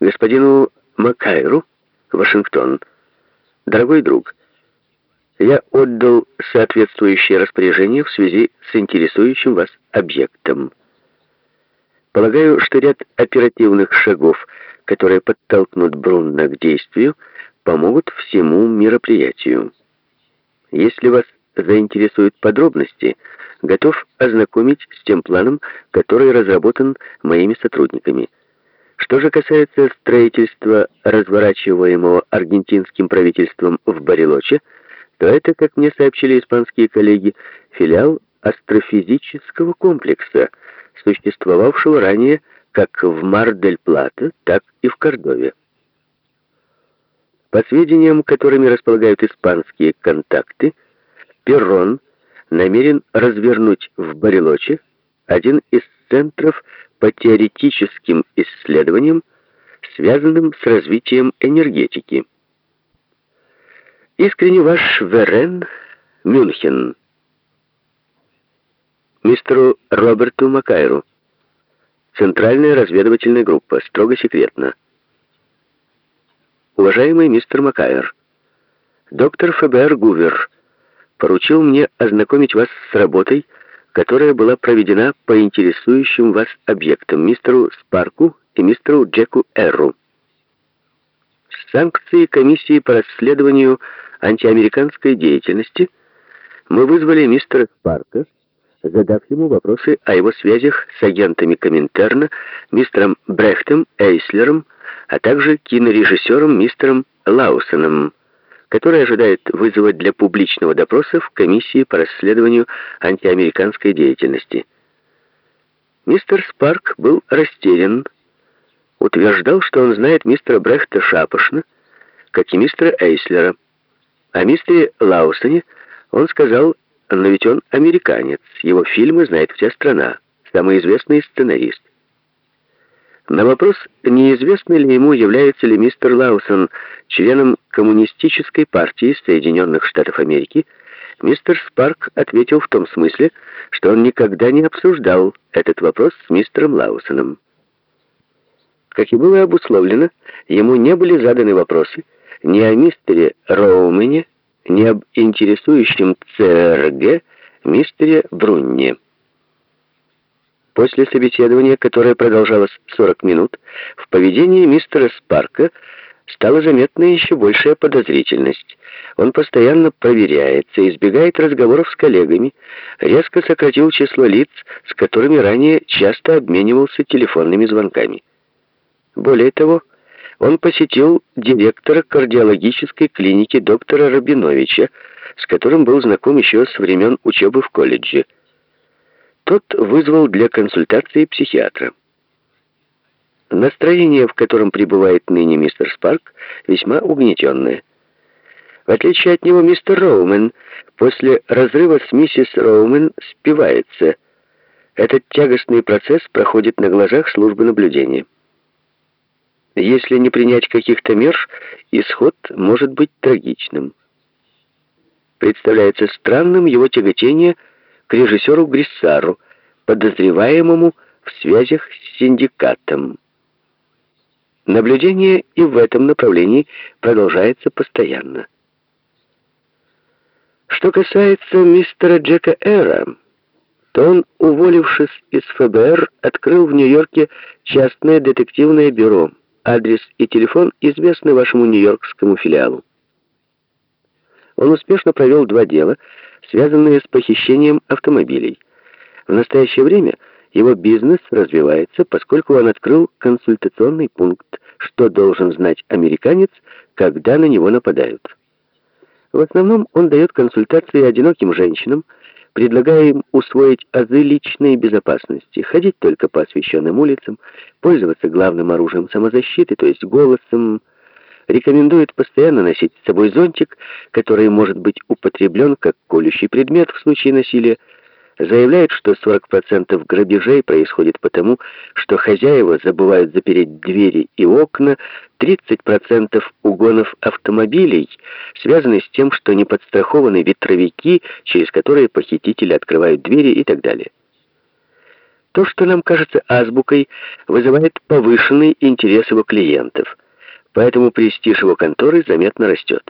Господину Макайру, Вашингтон. Дорогой друг, я отдал соответствующее распоряжение в связи с интересующим вас объектом. Полагаю, что ряд оперативных шагов, которые подтолкнут Брунна к действию, помогут всему мероприятию. Если вас заинтересуют подробности, готов ознакомить с тем планом, который разработан моими сотрудниками. Что же касается строительства, разворачиваемого аргентинским правительством в Барелоче, то это, как мне сообщили испанские коллеги, филиал астрофизического комплекса, существовавшего ранее как в Мар-дель-Плата, так и в Кордове. По сведениям, которыми располагают испанские контакты, Перрон намерен развернуть в Барелоче один из центров по теоретическим исследованиям, связанным с развитием энергетики. Искренне ваш Верен, Мюнхен. Мистеру Роберту Макайру. Центральная разведывательная группа. Строго секретно. Уважаемый мистер Макайр, доктор ФБР Гувер поручил мне ознакомить вас с работой, которая была проведена по интересующим вас объектам, мистеру Спарку и мистеру Джеку Эрру. Санкции комиссии по расследованию антиамериканской деятельности мы вызвали мистера Спарка, задав ему вопросы о его связях с агентами Коминтерна, мистером Брехтом, Эйслером, а также кинорежиссером мистером Лаусоном, который ожидает вызвать для публичного допроса в комиссии по расследованию антиамериканской деятельности. Мистер Спарк был растерян, утверждал, что он знает мистера Брехта шапошно, как и мистера Эйслера. О мистере Лаусоне он сказал, но ведь он американец, его фильмы знает вся страна, самый известный сценарист. На вопрос, неизвестно ли ему, является ли мистер Лаусон членом Коммунистической партии Соединенных Штатов Америки, мистер Спарк ответил в том смысле, что он никогда не обсуждал этот вопрос с мистером Лаусоном. Как и было обусловлено, ему не были заданы вопросы ни о мистере Роумене, ни об интересующем ЦРГ мистере Брунне. После собеседования, которое продолжалось 40 минут, в поведении мистера Спарка стала заметна еще большая подозрительность. Он постоянно проверяется, избегает разговоров с коллегами, резко сократил число лиц, с которыми ранее часто обменивался телефонными звонками. Более того, он посетил директора кардиологической клиники доктора Рабиновича, с которым был знаком еще с времен учебы в колледже. Тот вызвал для консультации психиатра. Настроение, в котором пребывает ныне мистер Спарк, весьма угнетенное. В отличие от него, мистер Роумен после разрыва с миссис Роумен спивается. Этот тягостный процесс проходит на глазах службы наблюдения. Если не принять каких-то мер, исход может быть трагичным. Представляется странным его тяготение к режиссеру Гриссару, подозреваемому в связях с синдикатом. Наблюдение и в этом направлении продолжается постоянно. Что касается мистера Джека Эра, то он, уволившись из ФБР, открыл в Нью-Йорке частное детективное бюро. Адрес и телефон известны вашему нью-йоркскому филиалу. Он успешно провел два дела, связанные с похищением автомобилей. В настоящее время его бизнес развивается, поскольку он открыл консультационный пункт, что должен знать американец, когда на него нападают. В основном он дает консультации одиноким женщинам, предлагая им усвоить азы личной безопасности, ходить только по освещенным улицам, пользоваться главным оружием самозащиты, то есть голосом, рекомендует постоянно носить с собой зонтик, который может быть употреблен как колющий предмет в случае насилия, заявляет, что 40% грабежей происходит потому, что хозяева забывают запереть двери и окна, 30% угонов автомобилей связаны с тем, что не подстрахованы ветровики, через которые похитители открывают двери и так далее. То, что нам кажется азбукой, вызывает повышенный интерес его клиентов, поэтому престиж его конторы заметно растет.